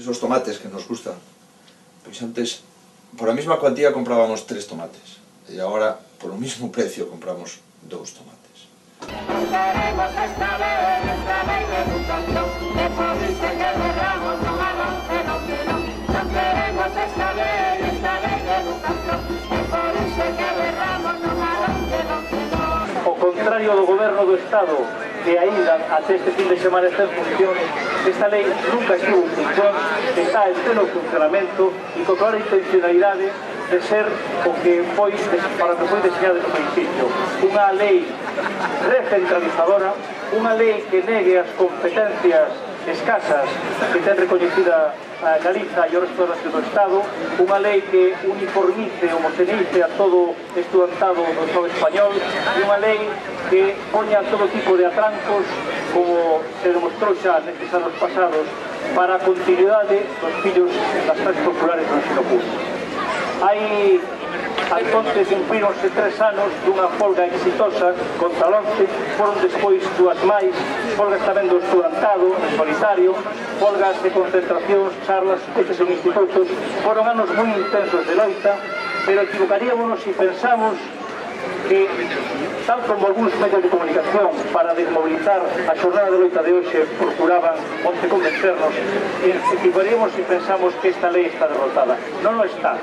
esos tomates que nos gustan. Pois antes, por a mesma cuantía comprábamos tres tomates. E agora, por o mismo precio, compramos dous tomates. secretario do Goberno do Estado que aínda até este fin de semana está en función esta lei nunca estuvo en función, está en pleno funcionamento e con clara intencionalidade de ser o que foi para que foi deseñado no principio. Unha lei recentralizadora, unha lei que negue as competencias escasas que ten recoñecida a Galiza e o resto do Estado, unha lei que uniformice, homogeneice a todo estudantado do Estado español, e unha lei que poña todo tipo de atrancos como se demostrou xa nestes anos pasados para a continuidade dos fillos das redes populares no ensino público. Hai Antonte cumpríronse tres anos dunha folga exitosa contra Lonte, foron despois dúas máis, folgas tamén do estudantado, en solitario, folgas de concentracións, charlas, estes son institutos, foron anos moi intensos de loita, pero equivocaríamos se pensamos que tal como algúns medios de comunicación para desmobilizar a xornada de loita de hoxe procuraban onde convencernos eh, equivaremos e pensamos que esta lei está derrotada. Non o está.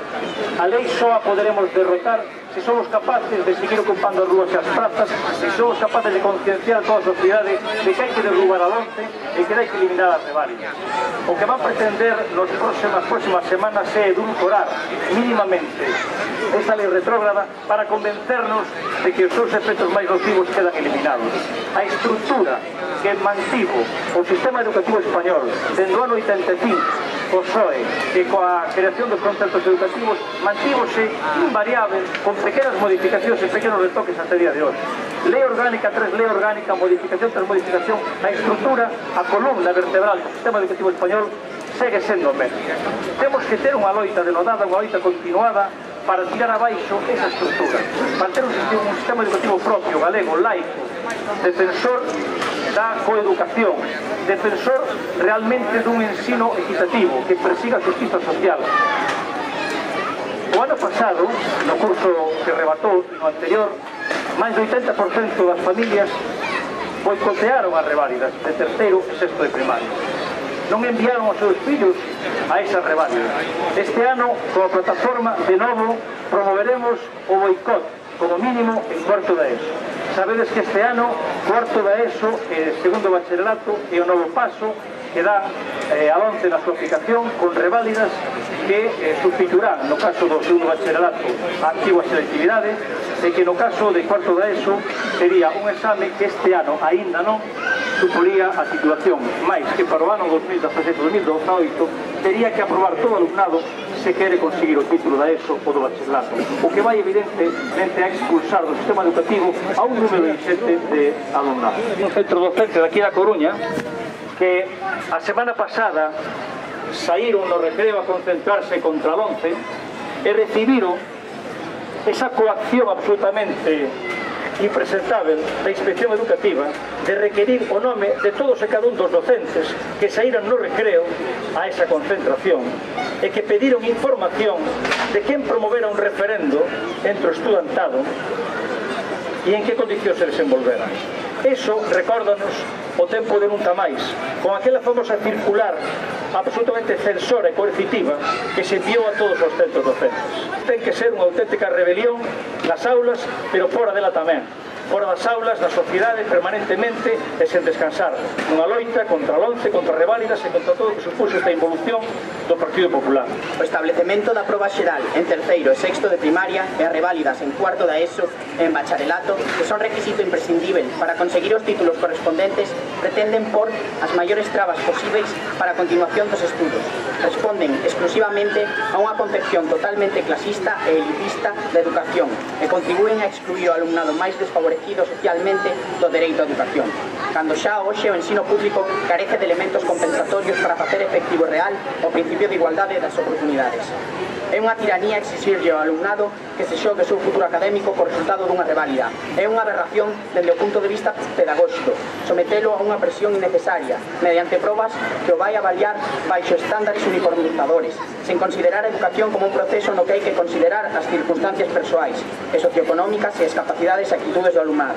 A lei só a poderemos derrotar se somos capaces de seguir ocupando as rúas e as prazas, se somos capaces de concienciar toda a sociedade de que hai que derrubar a lonte e que hai que eliminar as rebalias. O que van pretender nos próximas, próximas semanas é edulcorar mínimamente esta lei retrógrada para convencernos de que os seus efectos máis nocivos quedan eliminados. A estrutura que mantivo o sistema educativo español dende ano 85 o PSOE e coa creación dos concertos educativos mantívose invariável con pequenas modificacións e pequenos retoques até día de hoxe. Lei orgánica, tres lei orgánica, modificación tras modificación, a estrutura, a columna vertebral do sistema educativo español segue sendo o mesmo. Temos que ter unha loita denodada, unha loita continuada para tirar abaixo esa estrutura, manter un sistema, un sistema educativo propio, galego, laico, defensor da coeducación, defensor realmente dun ensino equitativo que persiga a justiza social. O ano pasado, no curso que rebatou no anterior, máis do 80% das familias boicotearon as reválidas de terceiro e sexto de primaria. Non enviaron os seus fillos a esas reválidas. Este ano, coa plataforma de novo, promoveremos o boicot, como mínimo en cuarto da ESO. Sabedes que este ano, cuarto da ESO eh, segundo bacharelato e o novo paso que dá eh, avance na súa aplicación con reválidas que eh, sustituirán no caso do segundo bacharelato, a antigua selectividade e que no caso de cuarto da ESO sería un exame que este ano aínda non suporía a situación máis que para o ano 2017-2018 tería que aprobar todo o alumnado se quere conseguir o título da ESO ou do bacharelato, o que vai evidentemente a expulsar do sistema educativo a un número inxente de alumnado. Un centro docente daqui da Coruña que a semana pasada saíron no recreo a concentrarse contra o 11 e recibiron esa coacción absolutamente impresentável da inspección educativa de requerir o nome de todos e cada un dos docentes que saíran no recreo a esa concentración e que pediron información de quen promovera un referendo entre o estudantado e en que condicións se desenvolvera. Eso recórdanos o tempo de nunca máis, con aquela famosa circular absolutamente censora e coercitiva que se enviou a todos os centros docentes. Ten que ser unha auténtica rebelión nas aulas, pero fora dela tamén fora das aulas, da sociedade, permanentemente e sen descansar. Unha loita contra a lonce, contra a reválidas e contra todo o que supuxo esta involución do Partido Popular. O establecemento da proba xeral en terceiro e sexto de primaria e as reválidas en cuarto da ESO e en bacharelato, que son requisito imprescindível para conseguir os títulos correspondentes, pretenden por as maiores trabas posibles para a continuación dos estudos. Responden exclusivamente a unha concepción totalmente clasista e elitista da educación e contribúen a excluir o alumnado máis desfavorecido favorecido socialmente do dereito á educación. Cando xa hoxe o ensino público carece de elementos compensatorios para facer efectivo e real o principio de igualdade das oportunidades. É unha tiranía exixirlle ao alumnado que se xogue o seu futuro académico por resultado dunha reválida. É unha aberración dende o punto de vista pedagóxico, sometelo a unha presión innecesaria, mediante probas que o vai avaliar baixo estándares uniformizadores, sen considerar a educación como un proceso no que hai que considerar as circunstancias persoais, e socioeconómicas e as capacidades e actitudes do alumnado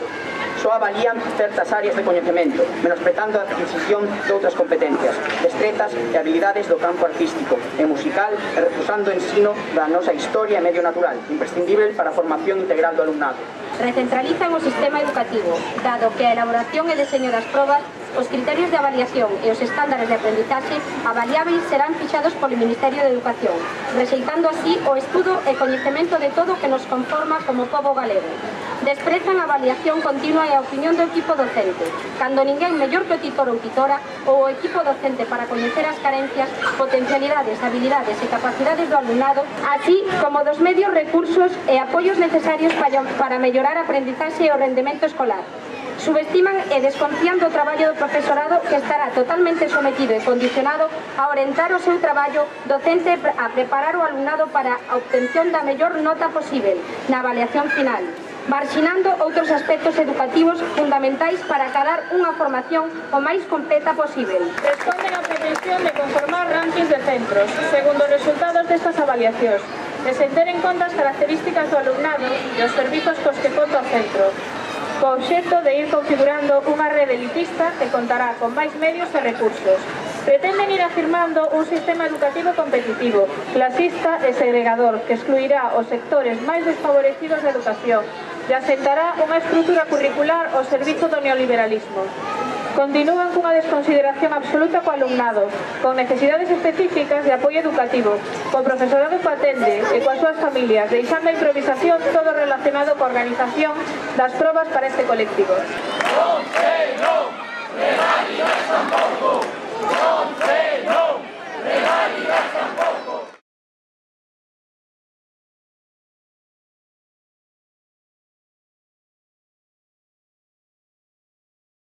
só avalían certas áreas de coñecemento, menosprezando a adquisición de outras competencias, destrezas e habilidades do campo artístico e musical e refusando o ensino da nosa historia e medio natural, imprescindible para a formación integral do alumnado. Recentralizan o sistema educativo, dado que a elaboración e deseño das probas Os criterios de avaliación e os estándares de aprendizaxe avaliáveis serán fixados polo Ministerio de Educación, rexeitando así o estudo e coñecemento de todo o que nos conforma como povo galego, desprezan a avaliación continua e a opinión do equipo docente, cando ninguén mellor que o titor ou titora ou o equipo docente para coñecer as carencias, potencialidades, habilidades e capacidades do alumnado, así como dos medios, recursos e apoios necesarios para mellorar a aprendizaxe e o rendemento escolar subestiman e desconfían do traballo do profesorado que estará totalmente sometido e condicionado a orientar o seu traballo docente a preparar o alumnado para a obtención da mellor nota posible na avaliación final marxinando outros aspectos educativos fundamentais para acadar unha formación o máis completa posible. Responden a pretensión de conformar rankings de centros, segundo os resultados destas avaliacións, e sen ter en conta as características do alumnado e os servizos cos que conta o centro, co obxecto de ir configurando unha rede elitista que contará con máis medios e recursos. Pretenden ir afirmando un sistema educativo competitivo, clasista e segregador, que excluirá os sectores máis desfavorecidos da educación, e asentará unha estrutura curricular ao servizo do neoliberalismo. Continúan cunha desconsideración absoluta co alumnado, con necesidades específicas de apoio educativo, co profesorado que atende e coas súas familias, deixando a improvisación todo relacionado coa organización das probas para este colectivo. Non, sei, non,